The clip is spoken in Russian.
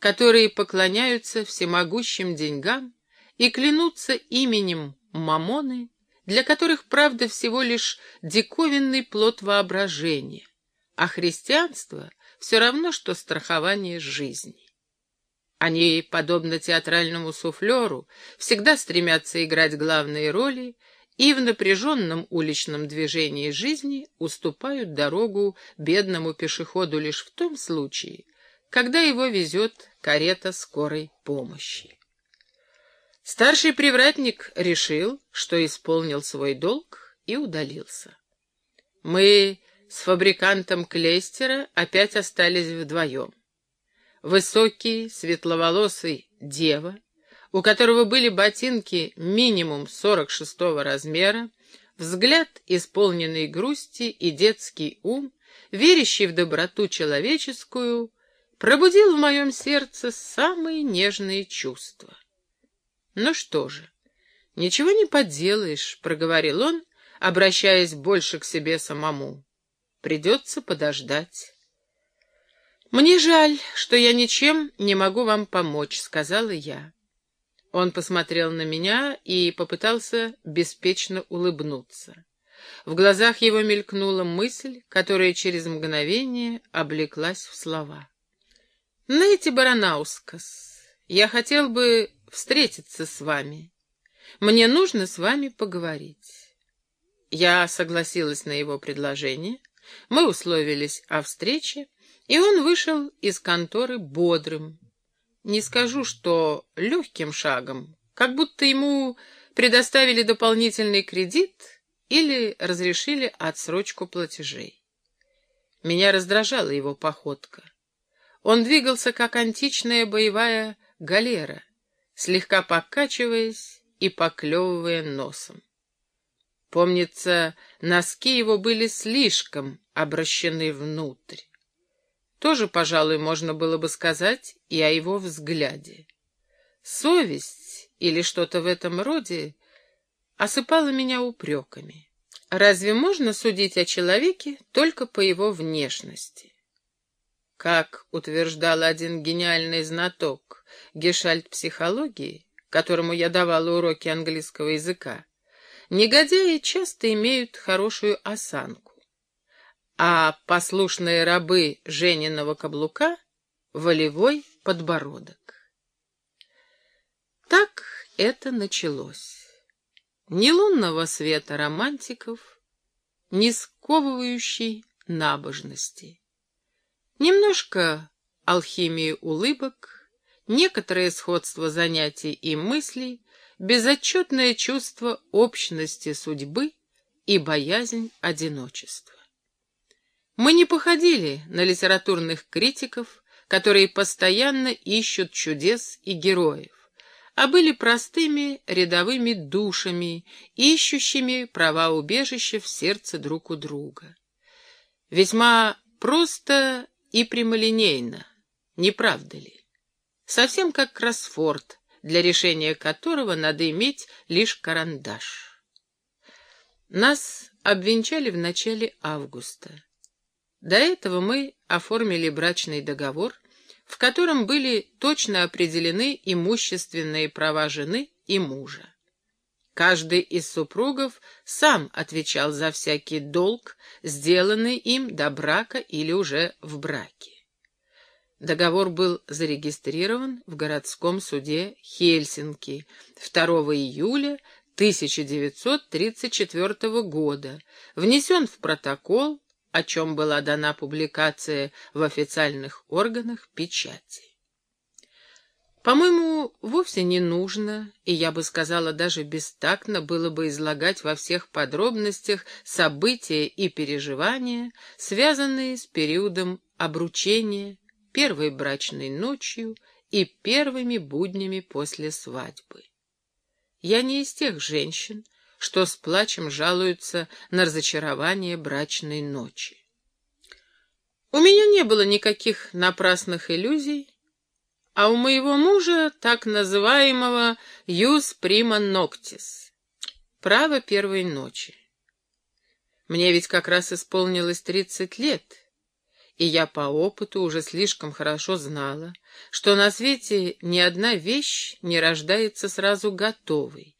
которые поклоняются всемогущим деньгам и клянутся именем Мамоны, для которых правда всего лишь диковинный плод воображения, а христианство все равно, что страхование жизни. Они, подобно театральному суфлеру, всегда стремятся играть главные роли и в напряженном уличном движении жизни уступают дорогу бедному пешеходу лишь в том случае, когда его везет карета скорой помощи. Старший привратник решил, что исполнил свой долг и удалился. Мы с фабрикантом Клейстера опять остались вдвоем. Высокий, светловолосый дева — у которого были ботинки минимум 46-го размера, взгляд, исполненный грусти и детский ум, верящий в доброту человеческую, пробудил в моем сердце самые нежные чувства. Ну что же, ничего не поделаешь, — проговорил он, обращаясь больше к себе самому. Придется подождать. «Мне жаль, что я ничем не могу вам помочь», — сказала я. Он посмотрел на меня и попытался беспечно улыбнуться. В глазах его мелькнула мысль, которая через мгновение облеклась в слова. «Знаете, Баранаускас, я хотел бы встретиться с вами. Мне нужно с вами поговорить». Я согласилась на его предложение, мы условились о встрече, и он вышел из конторы бодрым, не скажу, что легким шагом, как будто ему предоставили дополнительный кредит или разрешили отсрочку платежей. Меня раздражала его походка. Он двигался, как античная боевая галера, слегка покачиваясь и поклевывая носом. Помнится, носки его были слишком обращены внутрь. Тоже, пожалуй, можно было бы сказать и о его взгляде. Совесть или что-то в этом роде осыпала меня упреками. Разве можно судить о человеке только по его внешности? Как утверждал один гениальный знаток гешальт психологии, которому я давала уроки английского языка, негодяи часто имеют хорошую осанку а послушные рабы Жениного каблука — волевой подбородок. Так это началось. Ни лунного света романтиков, ни сковывающей набожности. Немножко алхимии улыбок, некоторое сходство занятий и мыслей, безотчетное чувство общности судьбы и боязнь одиночества. Мы не походили на литературных критиков, которые постоянно ищут чудес и героев, а были простыми рядовыми душами, ищущими права убежища в сердце друг у друга. Весьма просто и прямолинейно, не правда ли? Совсем как кроссфорд, для решения которого надо иметь лишь карандаш. Нас обвенчали в начале августа. До этого мы оформили брачный договор, в котором были точно определены имущественные права жены и мужа. Каждый из супругов сам отвечал за всякий долг, сделанный им до брака или уже в браке. Договор был зарегистрирован в городском суде Хельсинки 2 июля 1934 года, внесен в протокол о чем была дана публикация в официальных органах печати. По-моему, вовсе не нужно, и я бы сказала, даже бестактно было бы излагать во всех подробностях события и переживания, связанные с периодом обручения, первой брачной ночью и первыми буднями после свадьбы. Я не из тех женщин, что с плачем жалуются на разочарование брачной ночи. У меня не было никаких напрасных иллюзий, а у моего мужа так называемого «юс прима ноктис» — право первой ночи. Мне ведь как раз исполнилось тридцать лет, и я по опыту уже слишком хорошо знала, что на свете ни одна вещь не рождается сразу готовой,